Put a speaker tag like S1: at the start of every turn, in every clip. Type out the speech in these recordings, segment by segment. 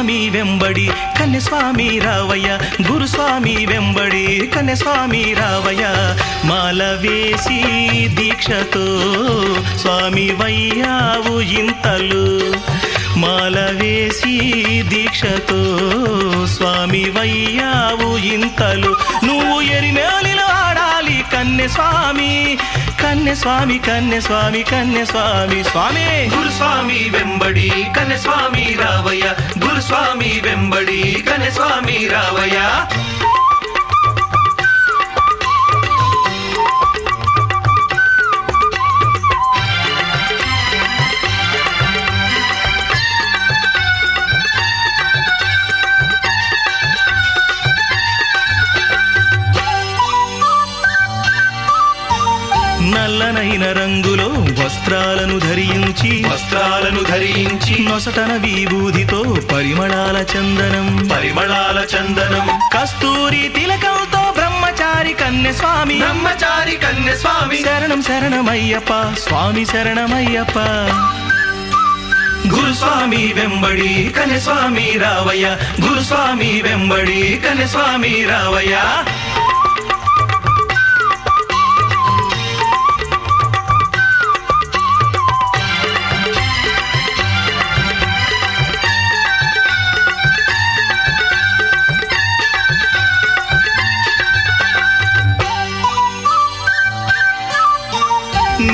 S1: స్వామి వెంబడి కన్యస్వామి రావయ్య గురుస్వామి వెంబడి కన్యస్వామి రావయ్య. మాల వేసి దీక్షతో స్వామి వయ్యావు ఇంతలు. మాల వేసి దీక్షతో స్వామి వయ్యావు ఇంతలు. నువ్వు ఎరిమేలిలో ఆడాలి కన్యస్వామి స్వామి కన్నె స్వామి కన్నె స్వామి. కన్నె స్వామి స్వామి
S2: గురుస్వామి వెంబడి కన్నె స్వామి రావయ్య. గురుస్వామి వెంబడి కన్నె స్వామి రావయ్య.
S1: నల్లనైన రంగులో వస్త్రాలను ధరించి
S2: వస్త్రాలను ధరించి
S1: నొసటన విభూదితో పరిమళాల చందనం
S2: పరిమళాల చందనం.
S1: కస్తూరి తిలకంతో బ్రహ్మచారి కన్య స్వామి
S2: బ్రహ్మచారి కన్యస్వామి.
S1: శరణం శరణమయ్యప్ప స్వామి శరణమయ్యప్ప.
S2: గురుస్వామి వెంబడి కన్యస్వామి రావయ్య గురుస్వామి వెంబడి కన్యస్వామి రావయ్య.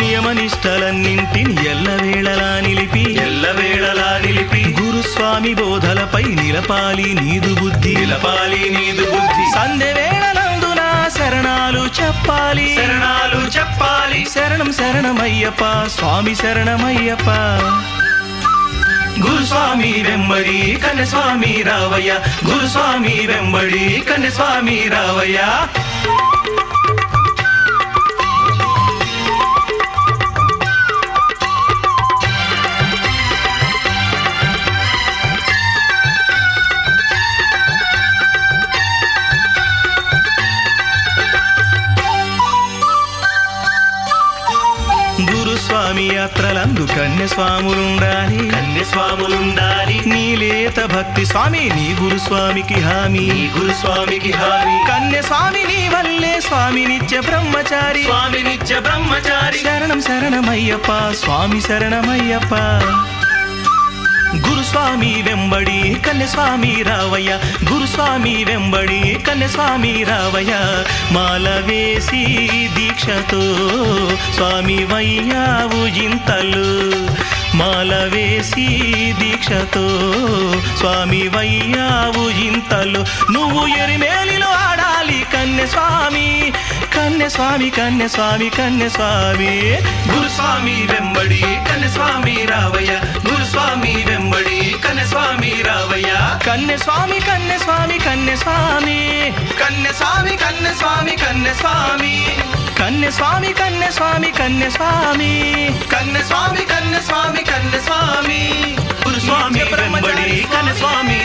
S1: నియమనిష్టలన్నింటిని ఎల్లవేళలా నిలిపి
S2: ఎల్లవేళలా నిలిపి.
S1: గురుస్వామి బోధలపై నిలపాలి నీదు బుద్ధి.
S2: నిలపాలి నీదు బుద్ధి.
S1: సంధ్య వేళలందున శరణాలు చెప్పాలి.
S2: శరణాలు చెప్పాలి.
S1: శరణం శరణమయ్యప్ప స్వామి శరణమయ్యప్ప.
S2: గురుస్వామి వెంబడి కన్యస్వామి రావయ్య. గురుస్వామి వెంబడి కన్యస్వామి రావయ్య.
S1: గురుస్వామి యాత్రలందు కన్యస్వాములుండాలి.
S2: కన్యస్వాములుండాలి.
S1: నీలేత భక్తి స్వామి నీ గురుస్వామికి హామీ.
S2: గురుస్వామికి హామీ.
S1: కన్యస్వామి నీ వల్లే స్వామి నిత్య బ్రహ్మచారి.
S2: స్వామి నిత్య బ్రహ్మచారి.
S1: శరణం శరణమయ్యప్ప స్వామి శరణమయ్యప్ప. గురుస్వామి వెంబడి కన్యస్వామి రావయ్య. గురుస్వామి వెంబడి కన్యస్వామి రావయ్య. మాల వేసి దీక్షతో స్వామి వయ్యావు జింతలు. మాల వేసి దీక్షతో స్వామి వయ్యావు జింతలు. నువ్వు ఎరిమేలిలో ఆడాలి కన్యస్వామి కన్యస్వామి కన్యస్వామి కన్యస్వామి
S2: గురుస్వామి వెంబడి కన్యస్వామి రావయ్య గురుస్వామి వెంబడి కన్యస్వామి రావయ్య
S1: కన్యస్వామి కన్యస్వామి కన్యస్వామి
S2: కన్యస్వామి కన్యస్వామి కన్యస్వామి
S1: కన్యస్వామి కన్యస్వామి కన్యస్వామి
S2: కన్యస్వామి కన్యస్వామి కన్యస్వామి గురుస్వామి వెంబడి కన్యస్వామి